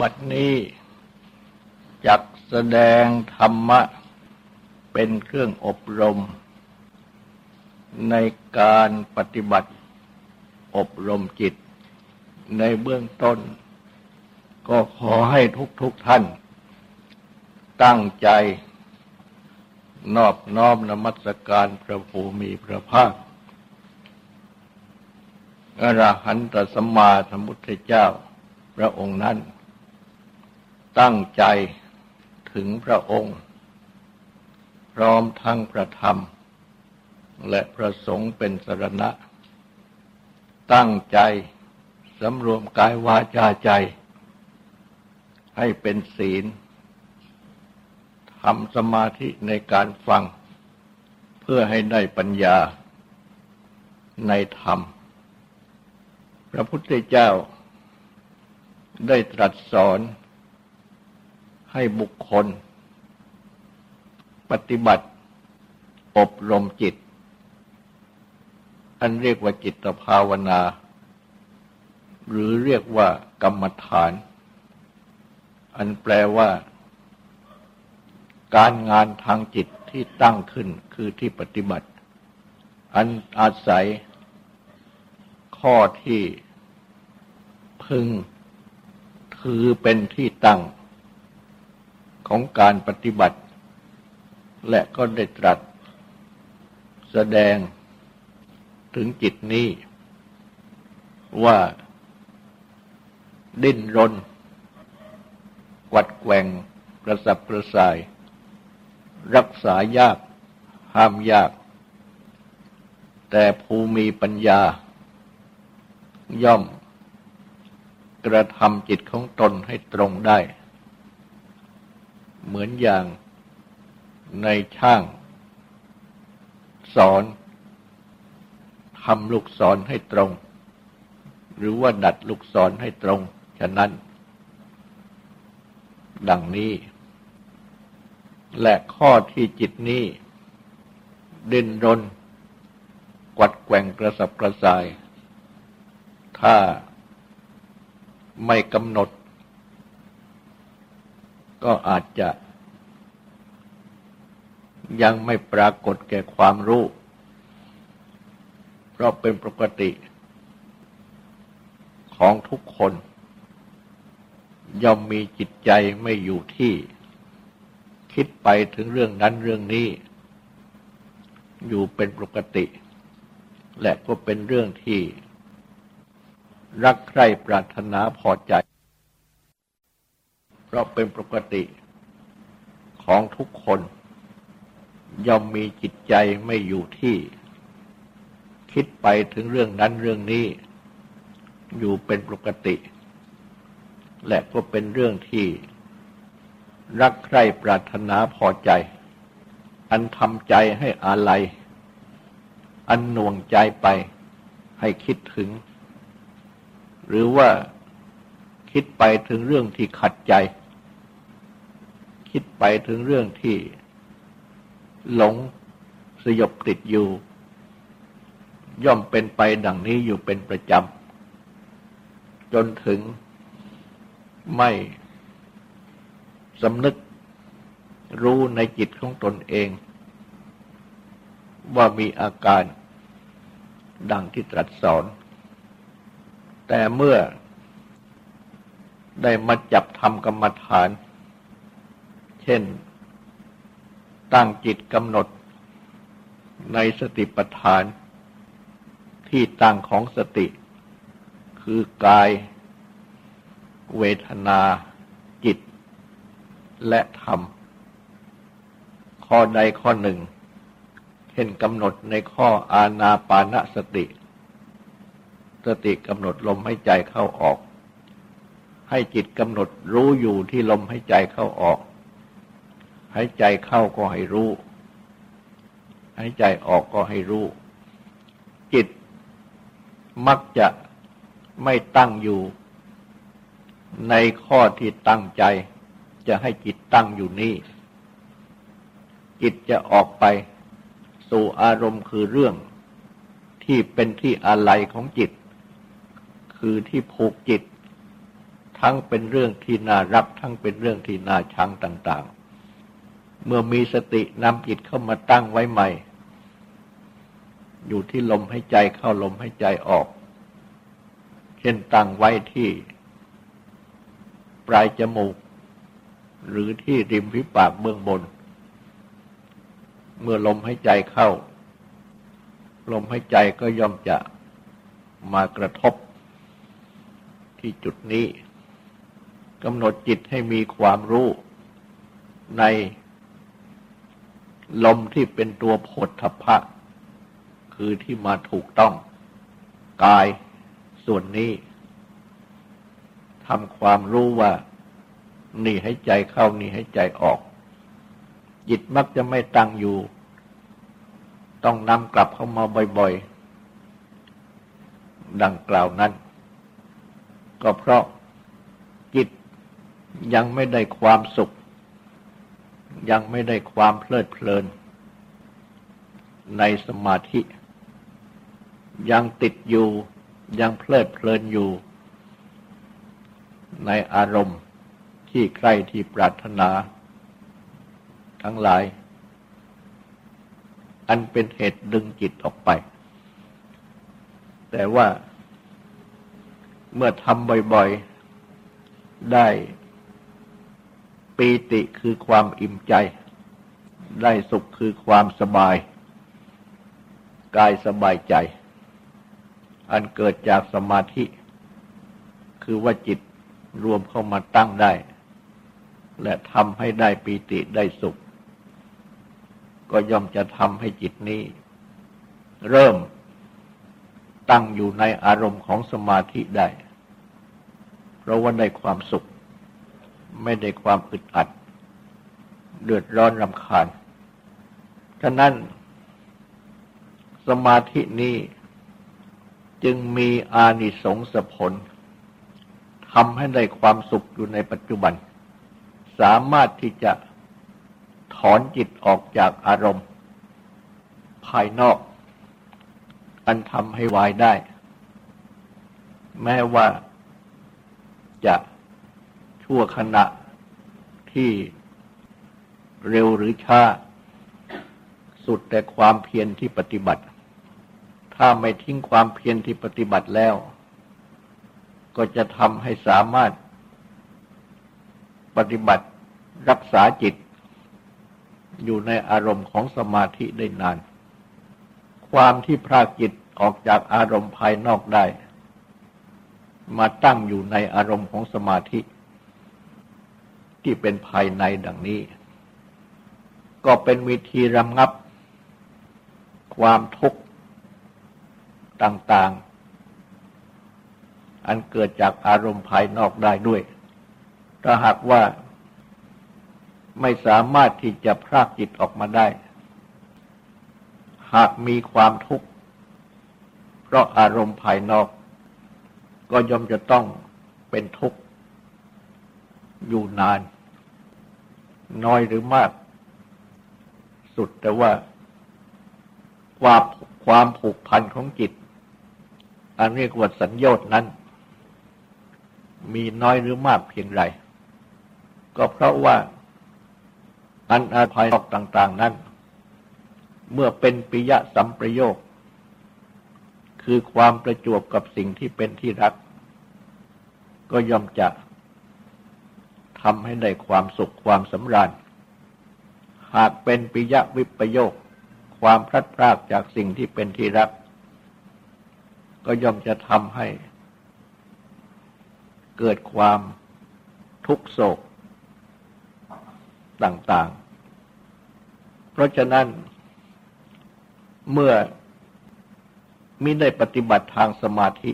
บัดนี้จักแสดงธรรมะ เป็นเครื่องอบรม ในการปฏิบัติอบรมจิต ในเบื้องต้น ก็ขอให้ทุกๆทท่าน ตั้งใจ นอบน้อมนมัสการพระภูมิพระภาคอรหันตสัมมาสัมพุทธเจ้าพระองค์นั้น ตั้งใจถึงพระองค์ พร้อมทั้งพระธรรม และพระสงฆ์เป็นสรณะ ตั้งใจสำรวมกายวาจาใจ ให้เป็นศีลทำสมาธิในการฟัง เพื่อให้ได้ปัญญาในธรรม พระพุทธเจ้าได้ตรัสสอน ให้บุคคล ปฏิบัติ อบรมจิต อันเรียกว่าจิตภาวนา หรือเรียกว่ากรรมฐาน อันแปลว่า การงานทางจิตที่ตั้งขึ้นคือที่ปฏิบัติ อันอาศัย ข้อที่พึง ถือเป็นที่ตั้ง ของการปฏิบัติ และก็ได้ตรัส แสดงถึงจิตนี้ ว่า ดิ้นรนวัดแกว่งกระสับกระส่าย รักษายาก ห้ามยาก แต่ภูมีปัญญา ย่อม กระทำจิตของตนให้ตรงได้ เหมือนอย่างในช่าง สอนทำลูกศรให้ตรง หรือว่าดัดลูกศรให้ตรง ฉะนั้น ดังนี้ และข้อที่จิตนี้ ดินรน กวัดแกว่งกระสับกระส่าย ถ้าไม่กำหนด ก็อาจจะยังไม่ปรากฏแก่ความรู้ เพราะเป็นปกติของทุกคน ย่อมมีจิตใจไม่อยู่ที่ คิดไปถึงเรื่องนั้นเรื่องนี้ อยู่เป็นปกติ และก็เป็นเรื่องที่ รักใคร่ปรารถนาพอใจ เพราะเป็นปกติของทุกคนย่อมมีจิตใจไม่อยู่ที่ คิดไปถึงเรื่องนั้นเรื่องนี้ อยู่เป็นปกติ และก็เป็นเรื่องที่ รักใคร่ปรารถนาพอใจ อันทำใจให้อาลัย อันหน่วงใจไปให้คิดถึง หรือว่าคิดไปถึงเรื่องที่ขัดใจ คิดไปถึงเรื่องที่หลงสยบติดอยู่ ย่อมเป็นไปดังนี้อยู่เป็นประจำ จนถึงไม่สำนึกรู้ในจิตของตนเอง ว่ามีอาการดังที่ตรัสสอน แต่เมื่อได้มาจับทำกรรมฐานเช่น ตั้งจิตกำหนดในสติปัฏฐาน ที่ตั้งของสติ คือกาย เวทนา จิต และธรรม ข้อใดข้อหนึ่ง เช่นกำหนดในข้ออาณาปานสติ สติกำหนดลมให้ใจเข้าออก ให้จิตกำหนดรู้อยู่ที่ลมให้ใจเข้าออก ให้ใจเข้าก็ให้รู้ให้ใจออกก็ให้รู้ จิตมักจะไม่ตั้งอยู่ ในข้อที่ตั้งใจ จะให้จิตตั้งอยู่นี่ จิตจะออกไป สู่อารมณ์คือเรื่อง ที่เป็นที่อะไรของจิต คือที่ผูกจิตททั้งเป็นเรื่องที่น่ารัก ทั้งเป็นเรื่องที่น่าชังต่าง ๆ เมื่อมีสตินำจิตเข้ามาตั้งไว้ใหม่ อยู่ที่ลมให้ใจเข้าลมให้ใจออก เช่นตั้งไว้ที่ ปลายจมูก หรือที่ริมฝีปากเบื้องบน เมื่อลมให้ใจเข้า ลมให้ใจก็ย่อมจะมากระทบ ที่จุดนี้กำหนดจิตให้มีความรู้ใน ลมที่เป็นตัวโพธพะ คือที่มาถูกต้อง กายส่วนนี้ทำความรู้ว่า นี่ให้ใจเข้านี่ให้ใจออก จิตมักจะไม่ตั้งอยู่ ต้องนำกลับเข้ามาบ่อยๆ ดังกล่าวนั้น ก็เพราะจิตยังไม่ได้ความสุข ยังไม่ได้ความเพลิดเพลิน ในสมาธิ ยังติดอยู่ยังเพลิดเพลินอยู่ ในอารมณ์ที่ใครที่ปรารถนา ทั้งหลาย อันเป็นเหตุดึงจิตออกไป แต่ว่าเมื่อทำบ่อยๆ ได้ ปีติคือความอิ่มใจ ได้สุขคือความสบาย กายสบายใจ อันเกิดจากสมาธิ คือว่าจิตรวมเข้ามาตั้งได้ และทำให้ได้ปีติได้สุข ก็ย่อมจะทำให้จิตนี้ เริ่มตั้งอยู่ในอารมณ์ของสมาธิได้ เพราะว่าได้ความสุข ไม่ได้ความอึดอัด เดือดร้อนรำคาญ ฉะนั้นสมาธินี้จึงมีอานิสงส์ผลทำให้ได้ความสุขอยู่ในปัจจุบัน สามารถที่จะถอนจิตออกจากอารมณ์ ภายนอก อันทำให้วายได้ แม้ว่าจะ ชั่วขณะที่เร็วหรือช้า สุดแต่ความเพียรที่ปฏิบัติ ถ้าไม่ทิ้งความเพียรที่ปฏิบัติแล้ว ก็จะทำให้สามารถ ปฏิบัติรักษาจิต อยู่ในอารมณ์ของสมาธิได้นาน ความที่พรากจิตออกจากอารมณ์ภายนอกได้ มาตั้งอยู่ในอารมณ์ของสมาธิ ที่เป็นภายในดังนี้ ก็เป็นวิธีรำงับ ความทุกข์ต่างๆ อันเกิดจากอารมณ์ภายนอกได้ด้วย ถ้าหากว่าไม่สามารถที่จะพรากจิตออกมาได้ หากมีความทุกข์ เพราะอารมณ์ภายนอก ก็ย่อมจะต้องเป็นทุกข์ อยู่นาน น้อยหรือมาก สุดแต่ว่าความความผูกพันของจิต อันเรียกว่าสัญญานั้น มีน้อยหรือมากเพียงไร ก็เพราะว่าอันอาภัยนอกต่าง ๆนั้น เมื่อเป็นปิยะสัมประโยค คือความประจวบกับสิ่งที่เป็นที่รัก ก็ย่อมจะ ทำให้ได้ความสุขความสำราญ หากเป็นปิยวิปโยค ความพลัดพรากจากสิ่งที่เป็นที่รัก ก็ย่อมจะทำให้ เกิดความทุกโศกต่างๆ เพราะฉะนั้น เมื่อมิได้ปฏิบัติทางสมาธิ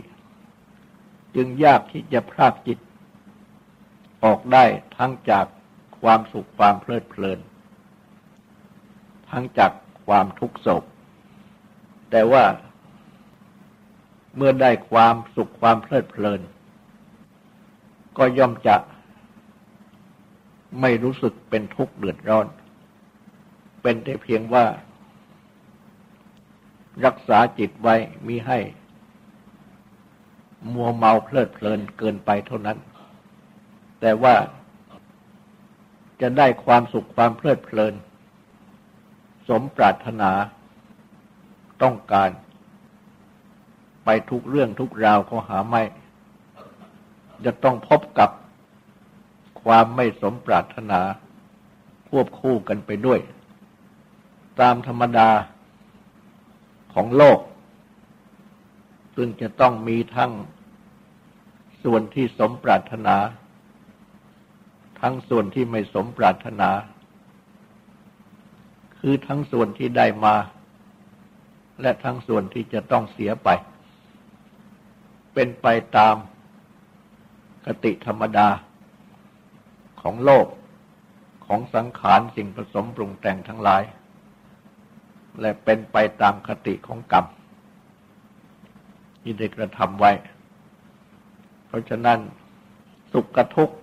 จึงยากที่จะพรากจิต ออกได้ทั้งจากความสุขความเพลิดเพลิน ทั้งจากความทุกข์โศก แต่ว่าเมื่อได้ความสุขความเพลิดเพลิน ก็ย่อมจะไม่รู้สึกเป็นทุกข์เดือดร้อน เป็นแต่เพียงว่า รักษาจิตไว้มิให้ มัวเมาเพลิดเพลินเกินไปเท่านั้น แต่ว่าจะได้ความสุขความเพลิดเพลิน สมปรารถนาต้องการ ไปทุกเรื่องทุกราวเขาหาไม่ จะต้องพบกับความไม่สมปรารถนา ควบคู่กันไปด้วย ตามธรรมดาของโลก ซึ่งจะต้องมีทั้งส่วนที่สมปรารถนา ทั้งส่วนที่ไม่สมปรารถนา คือทั้งส่วนที่ได้มา และทั้งส่วนที่จะต้องเสียไป เป็นไปตามคติธรรมดา ของโลกของสังขารสิ่งผสมปรุงแต่งทั้งหลาย และเป็นไปตามคติของกรรมที่ได้กระทำไว้ เพราะฉะนั้นสุขกับทุกข์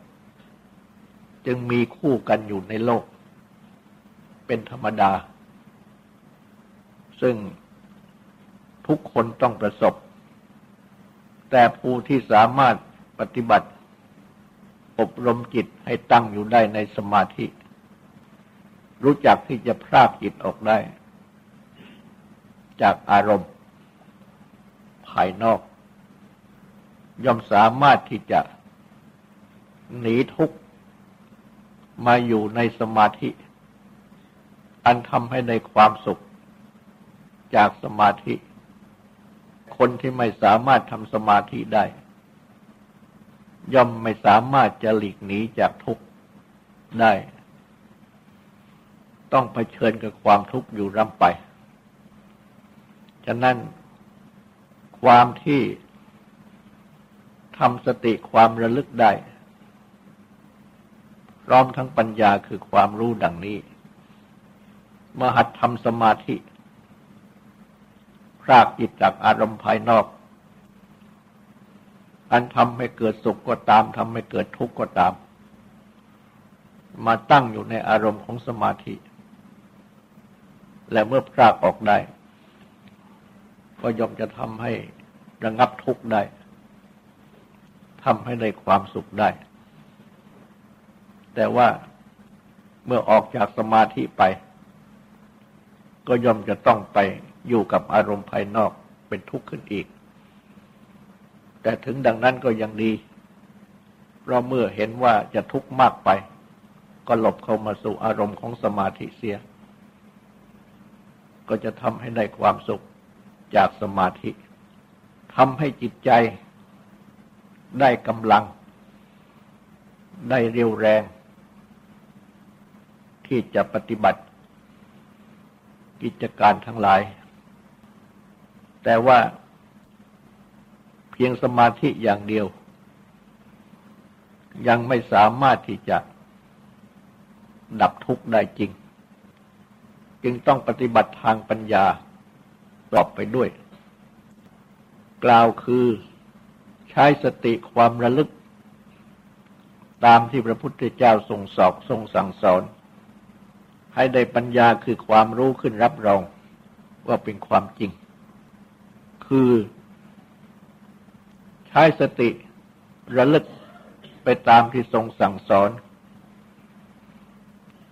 จึงมีคู่กันอยู่ในโลก เป็นธรรมดา ซึ่งทุกคนต้องประสบ แต่ผู้ที่สามารถปฏิบัติ อบรมจิตให้ตั้งอยู่ได้ในสมาธิ รู้จักที่จะพรากจิตออกได้ จากอารมณ์ ภายนอก ย่อมสามารถที่จะหนีทุกข์ มาอยู่ในสมาธิ อันทำให้ในความสุขจากสมาธิ คนที่ไม่สามารถทำสมาธิได้ ย่อมไม่สามารถจะหลีกหนีจากทุกข์ได้ ต้องเผชิญกับความทุกข์อยู่ร่ำไป ฉะนั้นความที่ทำสติความระลึกได้ พร้อมทั้งปัญญาคือความรู้ดังนี้ มหัดทำสมาธิพรากจิตจากอารมณ์ภายนอก อันทำให้เกิดสุขก็ตามทำให้เกิดทุกข์ก็ตาม มาตั้งอยู่ในอารมณ์ของสมาธิ และเมื่อพรากออกได้ ก็ย่อมจะทำให้ระงับทุกข์ได้ทำให้ได้ความสุขได้ แต่ว่าเมื่อออกจากสมาธิไป ก็ย่อมจะต้องไปอยู่กับอารมณ์ภายนอกเป็นทุกข์ขึ้นอีก แต่ถึงดังนั้นก็ยังดี เพราะเมื่อเห็นว่าจะทุกข์มากไป ก็หลบเข้ามาสู่อารมณ์ของสมาธิเสีย ก็จะทำให้ได้ความสุขจากสมาธิทำให้จิตใจได้กำลัง ได้เรียวแรง ที่จะปฏิบัติ กิจการทั้งหลาย แต่ว่าเพียงสมาธิอย่างเดียว ยังไม่สามารถที่จะดับทุกข์ได้จริง จึงต้องปฏิบัติทางปัญญาต่อไปด้วย กล่าวคือใช้สติความระลึก ตามที่พระพุทธเจ้าทรงสอกทรงสั่งสอน ให้ได้ปัญญาคือความรู้ขึ้นรับรองว่าเป็นความจริง คือใช้สติระลึกไปตามที่ทรงสั่งสอน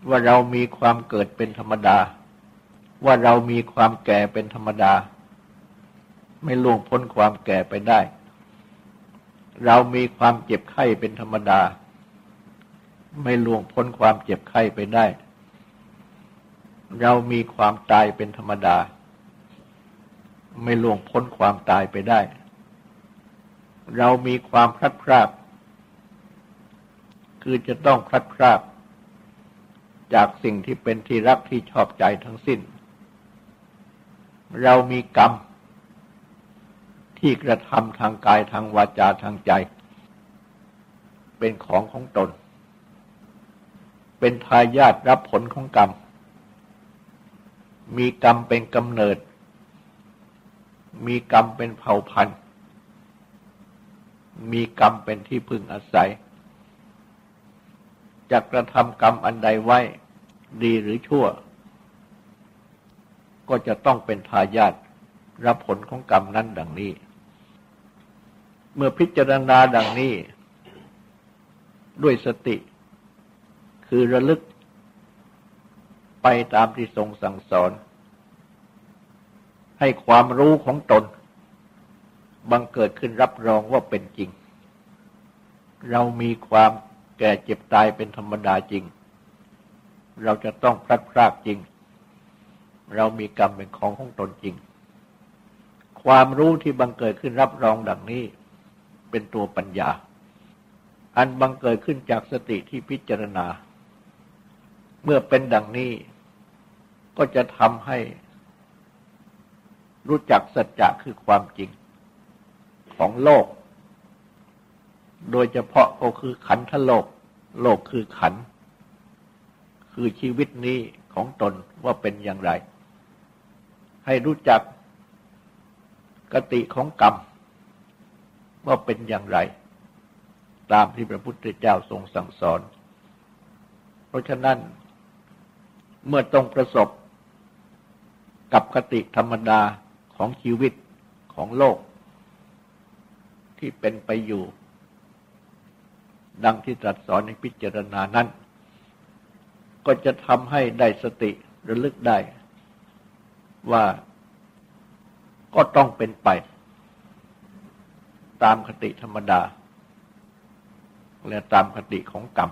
ว่าเรามีความเกิดเป็นธรรมดา ว่าเรามีความแก่เป็นธรรมดา ไม่ล่วงพ้นความแก่ไปได้ เรามีความเจ็บไข้เป็นธรรมดา ไม่ล่วงพ้นความเจ็บไข้ไปได้ เรามีความตายเป็นธรรมดา ไม่ล่วงพ้นความตายไปได้ เรามีความพลัดพรากคือจะต้องพลัดพรากจากสิ่งที่เป็นที่รักที่ชอบใจทั้งสิ้น เรามีกรรม ที่กระทำทางกายทางวาจาทางใจ เป็นของของตน เป็นทายาทรับผลของกรรม มีกรรมเป็นกำเนิด มีกรรมเป็นเผ่าพันธุ์ มีกรรมเป็นที่พึงอาศัยจะกระทำกรรมอันใดไว้ ดีหรือชั่ว ก็จะต้องเป็นทายาทรับผลของกรรมนั้นดังนี้ เมื่อพิจารณาดังนี้ ด้วยสติ คือระลึก ไปตามที่ทรงสั่งสอน ให้ความรู้ของตน บังเกิดขึ้นรับรองว่าเป็นจริง เรามีความแก่เจ็บตายเป็นธรรมดาจริง เราจะต้องพลัดพรากจริง เรามีกรรมเป็นของของตนจริง ความรู้ที่บังเกิดขึ้นรับรองดังนี้ เป็นตัวปัญญา อันบังเกิดขึ้นจากสติที่พิจารณา เมื่อเป็นดังนี้ ก็จะทำให้รู้จักสัจจะคือความจริงของโลก โดยเฉพาะก็คือขันธโลก โลกคือขัน คือชีวิตนี้ของตนว่าเป็นอย่างไร ให้รู้จักกติของกรรม ว่าเป็นอย่างไร ตามที่พระพุทธเจ้าทรงสั่งสอน เพราะฉะนั้นเมื่อต้องประสบ กับคติธรรมดาของชีวิตของโลก ที่เป็นไปอยู่ ดังที่ตรัสสอนในพิจารณานั้น ก็จะทำให้ได้สติระลึกได้ ว่าก็ต้องเป็นไป ตามคติธรรมดา และตามคติของกรรม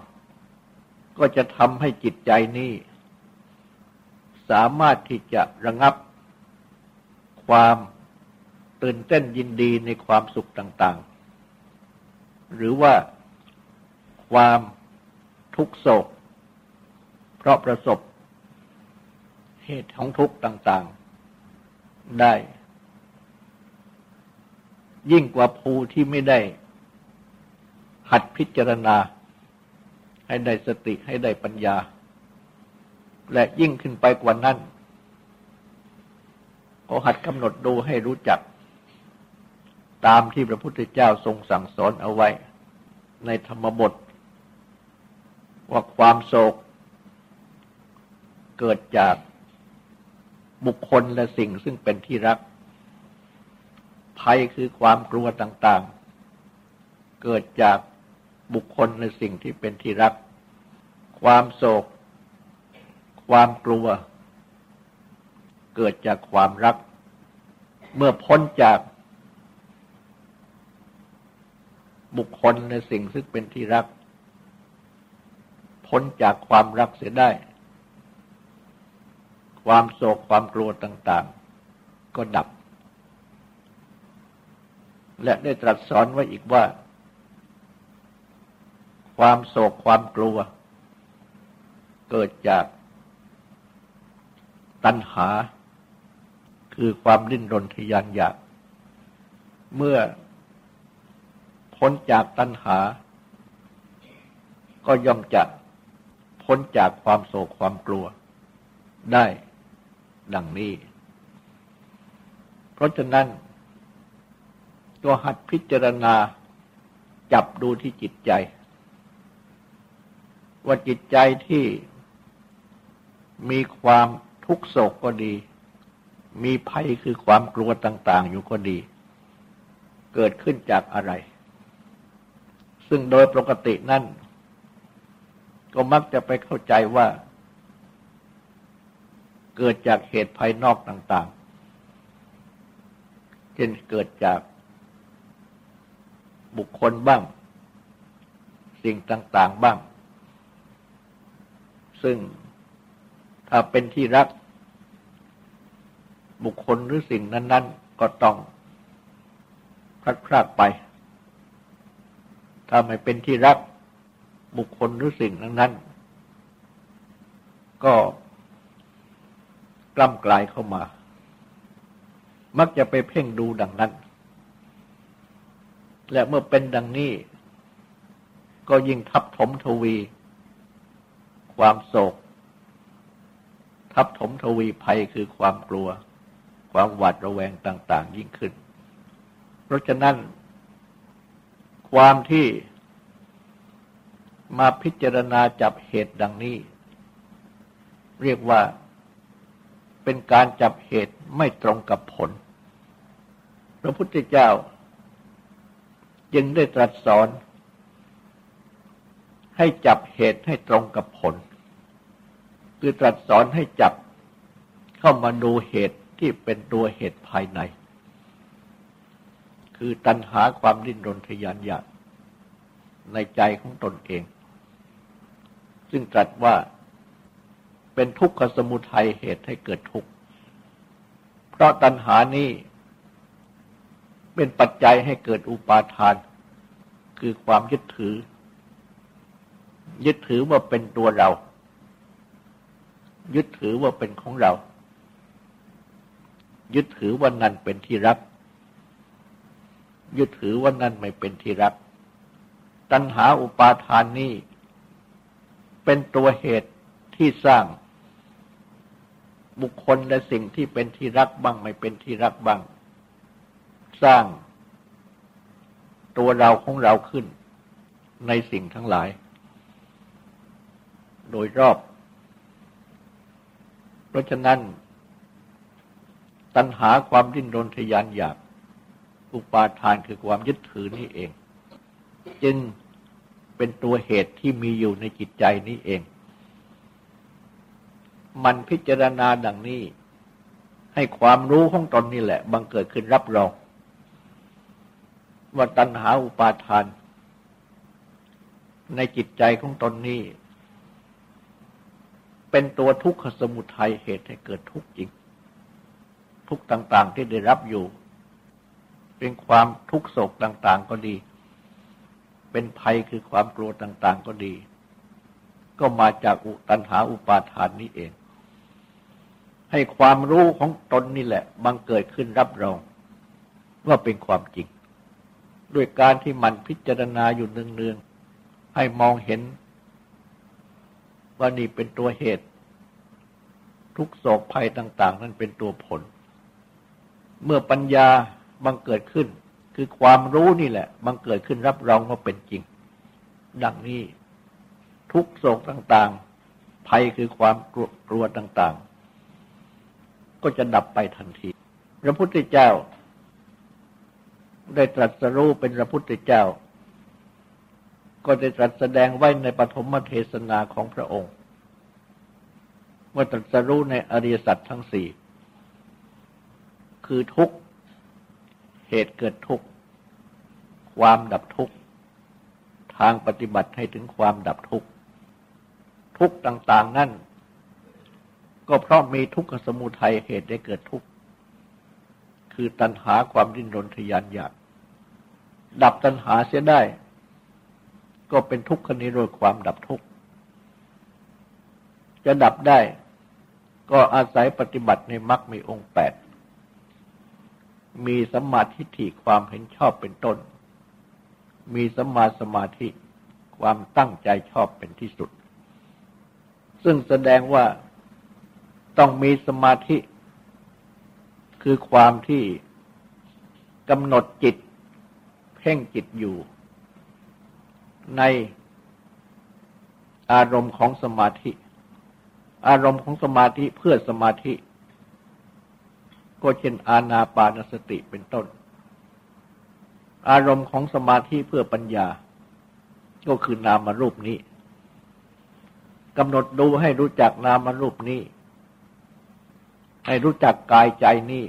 ก็จะทำให้จิตใจนี้ สามารถที่จะระงับความตื่นเต้นยินดีในความสุขต่าง ๆ หรือว่าความทุกโศก เพราะประสบเหตุของทุกข์ต่าง ๆ ได้ ยิ่งกว่าภูที่ไม่ได้ หัดพิจารณา ให้ได้สติให้ได้ปัญญา และยิ่งขึ้นไปกว่านั้นก็หัดกำหนดดูให้รู้จัก ตามที่พระพุทธเจ้าทรงสั่งสอนเอาไว้ ในธรรมบท ว่าความโศก เกิดจากบุคคลและสิ่งซึ่งเป็นที่รัก ภัยคือความกลัวต่างๆ เกิดจากบุคคลในสิ่งที่เป็นที่รัก ความโศก ความกลัว เกิดจากความรัก เมื่อพ้นจาก บุคคลในสิ่งซึ่งเป็นที่รัก พ้นจากความรักเสียได้ ความโศกความกลัวต่าง ๆ ก็ดับ และได้ตรัสสอนไว้อีกว่า ความโศกความกลัว เกิดจาก ตัณหา คือความดิ้นรนทยานอยาก เมื่อพ้นจากตัณหา ก็ย่อมจะพ้นจากความโศกความกลัว ได้ดังนี้ เพราะฉะนั้นก็หัดพิจารณาจับดูที่จิตใจ ว่าจิตใจที่มีความ ทุกโศกก็ดี มีภัยคือความกลัวต่าง ๆ อยู่ก็ดี เกิดขึ้นจากอะไร ซึ่งโดยปกตินั่น ก็มักจะไปเข้าใจว่า เกิดจากเหตุภายนอกต่าง ๆ เช่นเกิดจากบุคคลบ้าง สิ่งต่าง ๆ บ้าง ซึ่ง เป็นที่รัก บุคคลหรือสิ่งนั้น ๆ ก็ต้องพลัดพรากไป ถ้าไม่เป็นที่รัก บุคคลหรือสิ่งนั้น ๆ ก็กล้ำกลายเข้ามา มักจะไปเพ่งดูดังนั้น และเมื่อเป็นดังนี้ ก็ยิ่งทับถมทวี ความโศก ทับถมทวีภัยคือความกลัว ความหวาดระแวงต่าง ๆ ยิ่งขึ้น เพราะฉะนั้น ความที่มาพิจารณาจับเหตุดังนี้ เรียกว่าเป็นการจับเหตุไม่ตรงกับผล พระพุทธเจ้า จึงได้ตรัสสอน ให้จับเหตุให้ตรงกับผล คือตรัสสอนให้จับเข้ามาดูเหตุที่เป็นตัวเหตุภายใน คือตัณหาความดิ้นรนทยานอยากในใจของตนเอง ซึ่งตรัสว่าเป็นทุกขสมุทัยเหตุให้เกิดทุกข์ เพราะตัณหานี้เป็นปัจจัยให้เกิดอุปาทาน คือความยึดถือ ยึดถือว่าเป็นตัวเรา ยึดถือว่าเป็นของเรา ยึดถือว่านั่นเป็นที่รัก ยึดถือว่านั่นไม่เป็นที่รัก ตัณหาอุปาทานนี้ เป็นตัวเหตุที่สร้าง บุคคลและสิ่งที่เป็นที่รักบ้าง ไม่เป็นที่รักบ้าง สร้าง ตัวเราของเราขึ้นในสิ่งทั้งหลาย โดยรอบ เพราะฉะนั้น ตัณหาความดิ้นรนทยานอยากอุปาทานคือความยึดถือนี่เอง จึงเป็นตัวเหตุที่มีอยู่ในจิตใจนี้เอง มันพิจารณาดังนี้ ให้ความรู้ของตนนี่แหละ บังเกิดขึ้นรับรองว่าตัณหาอุปาทาน ในจิตใจของตนนี้ เป็นตัวทุกขสมุทัยเหตุให้เกิดทุกข์จริง ทุกต่าง ๆ ที่ได้รับอยู่ เป็นความทุกโศกต่าง ๆ ก็ดี เป็นภัยคือความกลัวต่าง ๆ ก็ดี ก็มาจากอุตัณหาอุปาทานนี้เอง ให้ความรู้ของตนนี่แหละบังเกิดขึ้นรับรอง ว่าเป็นความจริง ด้วยการที่มันพิจารณาอยู่เนืองๆให้มองเห็น ว่านี่เป็นตัวเหตุ ทุกโศกภัยต่าง ๆ นั้นเป็นตัวผล เมื่อปัญญาบังเกิดขึ้น คือความรู้นี่แหละ บังเกิดขึ้นรับรองว่าเป็นจริง ดังนี้ทุกโศกต่าง ๆ ภัยคือความกลัวต่าง ๆ ก็จะดับไปทันที พระพุทธเจ้า ได้ตรัสรู้เป็นพระพุทธเจ้า ก็ได้ตรัสแสดงไว้ในปฐมเทศนาของพระองค์ ว่าตรัสรู้ในอริยสัจทั้งสี่ คือทุกเหตุเกิดทุกความดับทุกทางปฏิบัติให้ถึงความดับทุกทุกต่างๆนั่น ก็เพราะมีทุกขสมุทัยเหตุได้เกิดทุกข์คือตัณหาความดิ้นรนทยานอยากดับตัณหาเสียได้ ก็เป็นทุกขนิโรธความดับทุกข์จะดับได้ ก็อาศัยปฏิบัติในมรรคมีองค์แปดมีสมาธิฐิความเห็นชอบเป็นต้น มีสมาสมาธิความตั้งใจชอบเป็นที่สุด ซึ่งแสดงว่าต้องมีสมาธิ คือความที่กำหนดจิต เพ่งจิตอยู่ ในอารมณ์ของสมาธิ อารมณ์ของสมาธิเพื่อสมาธิ ก็เช่นอาณาปานสติเป็นต้น อารมณ์ของสมาธิเพื่อปัญญา ก็คือนามารูปนี้กำหนดดูให้รู้จักนามารูปนี้ ให้รู้จักกายใจนี้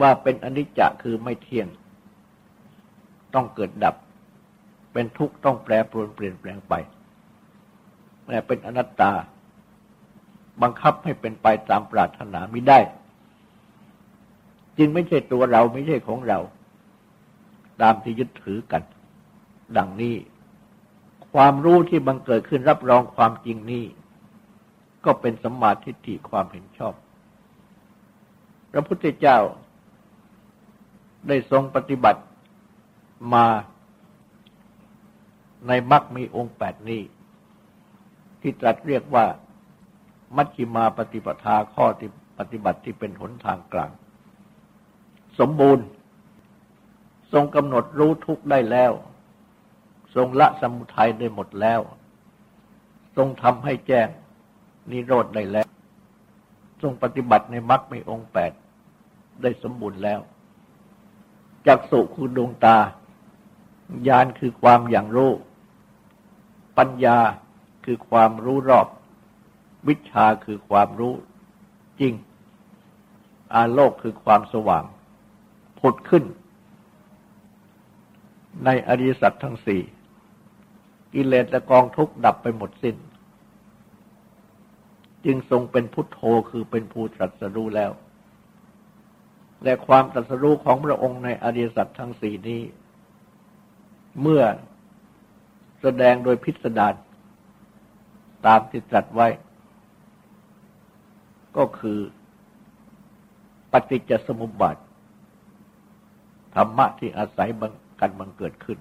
ว่าเป็นอนิจจะคือไม่เที่ยง ต้องเกิดดับ เป็นทุกข์ต้องแปรปรวนเปลี่ยนแปลงไปแต่เป็นอนัตตา บังคับให้เป็นไปตามปรารถนาไม่ได้ จึงไม่ใช่ตัวเราไม่ใช่ของเรา ตามที่ยึดถือกัน ดังนี้ ความรู้ที่บังเกิดขึ้นรับรองความจริงนี้ ก็เป็นสมาธิฏฐิความเห็นชอบ พระพุทธเจ้าได้ทรงปฏิบัติมา ในมรรคมีองค์แปดนี้ ที่ตรัสเรียกว่า มัชฌิมาปฏิปทาข้อที่ปฏิบัติที่เป็นหนทางกลาง สมบูรณ์ ทรงกำหนดรู้ทุกได้แล้ว ทรงละสมุทัยได้หมดแล้ว ทรงทำให้แจ้งนิโรธได้แล้ว ทรงปฏิบัติในมรรคในองค์แปดได้สมบูรณ์แล้วจักสุคือดวงตา ญาณคือความอย่างรู้ ปัญญาคือความรู้รอบ วิชาคือความรู้จริง อาโลกคือความสว่าง ผุดขึ้น ในอริยสัจทั้งสี่กิเลสและกองทุกข์ดับไปหมดสิน้น จึงทรงเป็นพุทโธคือเป็นผู้ตรัสรู้แล้ว และความตรัสรู้ของพระองค์ในอริยสัจทั้งสี่นี้ เมื่อ แสดงโดยพิสดารตามที่ตรัสไว้ ก็คือปฏิจจสมุปบาทธรรมะที่อาศัยกันบังเกิดขึ้น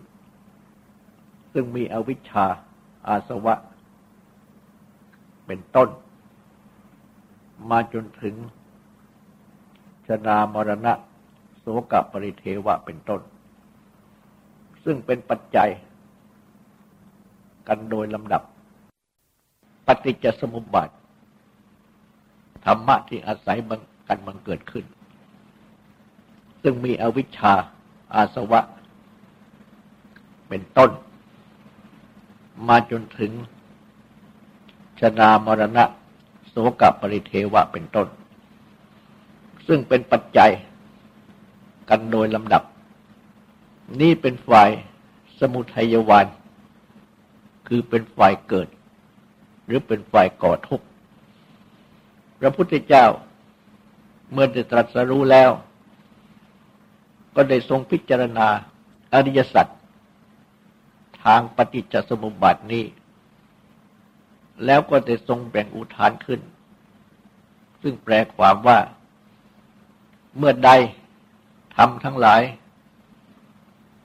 ซึ่งมีอวิชชาอาสวะ เป็นต้น มาจนถึงชนามรณะโสกปริเทวะเป็นต้น ซึ่งเป็นปัจจัย กันโดยลำดับ ปฏิจจสมุปบาท ธรรมะที่อาศัยบังกันบังเกิดขึ้น ซึ่งมีอวิชชาอาสวะ เป็นต้น มาจนถึงชนามรณะ โสกปริเทวะเป็นต้น ซึ่งเป็นปัจจัยกันโดยลำดับ นี่เป็นฝ่ายสมุทัยวาน คือเป็นฝ่ายเกิด หรือเป็นฝ่ายก่อทุกข์พระพุทธเจ้าเมื่อได้ตรัสรู้แล้ว ก็ได้ทรงพิจารณาอริยสัจทางปฏิจจสมุปบาทนี้ แล้วก็ได้ทรงแบ่งอุทานขึ้น ซึ่งแปลความว่า เมื่อใดทำทั้งหลาย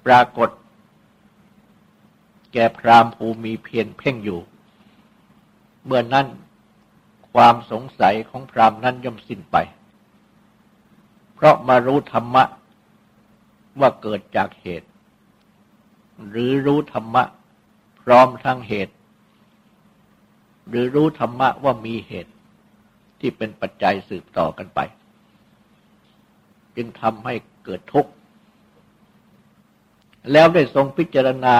ปรากฏ แก่พรามภูมีเพียรเพ่งอยู่ เมื่อนั้นความสงสัยของพรามนั้นย่อมสิ้นไป เพราะมารู้ธรรมะว่าเกิดจากเหตุ หรือรู้ธรรมะพร้อมทั้งเหตุ หรือรู้ธรรมะว่ามีเหตุที่เป็นปัจจัยสืบต่อกันไป จึงทำให้เกิดทุกข์ แล้วได้ทรงพิจารณา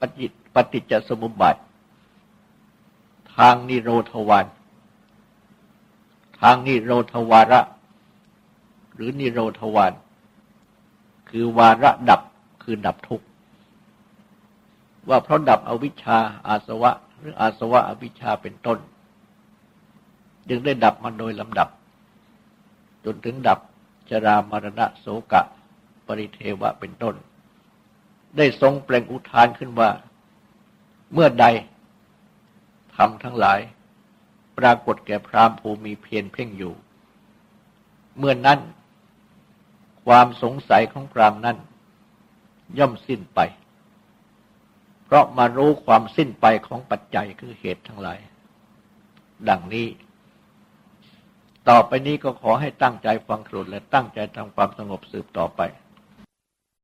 ปฏิปฏิจจสมุปบาท ทางนิโรธวานทางนิโรธวาระ หรือนิโรธวานคือวาระดับคือดับทุกข์ว่าเพราะดับอวิชชาอาสวะ หรืออาสวะอวิชชาเป็นต้น จึงได้ดับมาโดยลำดับ จนถึงดับจรามรณะโสกะ ปริเทวะเป็นต้น ได้ทรงเปล่งอุทานขึ้นว่า เมื่อใดทำทั้งหลาย ปรากฏแก่พรามภูมิเพียรเพ่งอยู่ เมื่อนั้น ความสงสัยของพรามนั้น ย่อมสิ้นไป เพราะมารู้ความสิ้นไปของปัจจัยคือเหตุทั้งหลาย ดังนี้ ต่อไปนี้ก็ขอให้ตั้งใจฟังสรุดและตั้งใจทำความสงบสืบต่อไป